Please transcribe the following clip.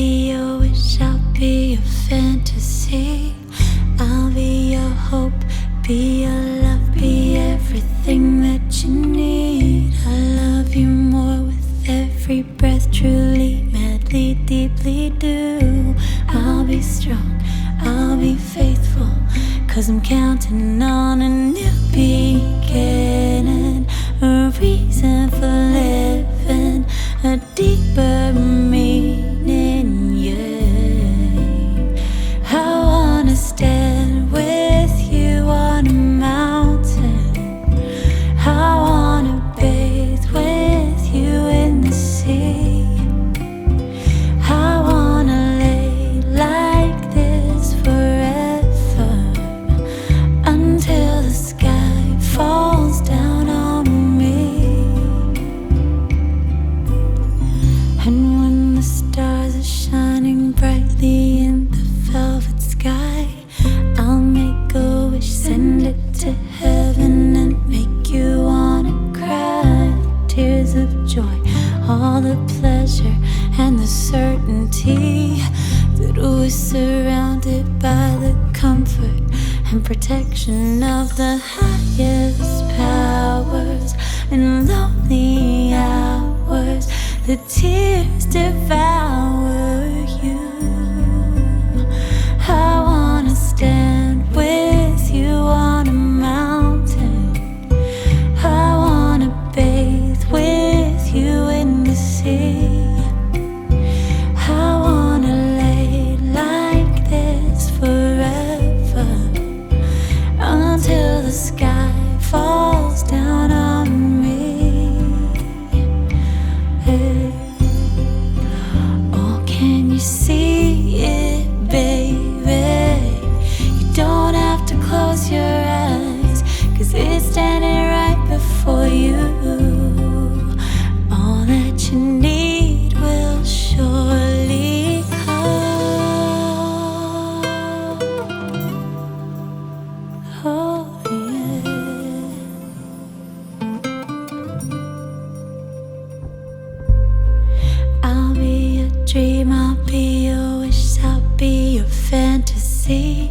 be your wish, I'll be your fantasy. I'll be your hope, be your love, be everything that you need. I love you more with every breath, truly, madly, deeply do. I'll be strong, I'll be faithful, cause I'm counting on a new beginning, stars are shining brightly in the velvet sky, I'll make a wish, send it to heaven, and make you wanna cry. Tears of joy, all the pleasure and the certainty that we're surrounded by the comfort and protection of the highest powers in lonely hours. The tears fantasy.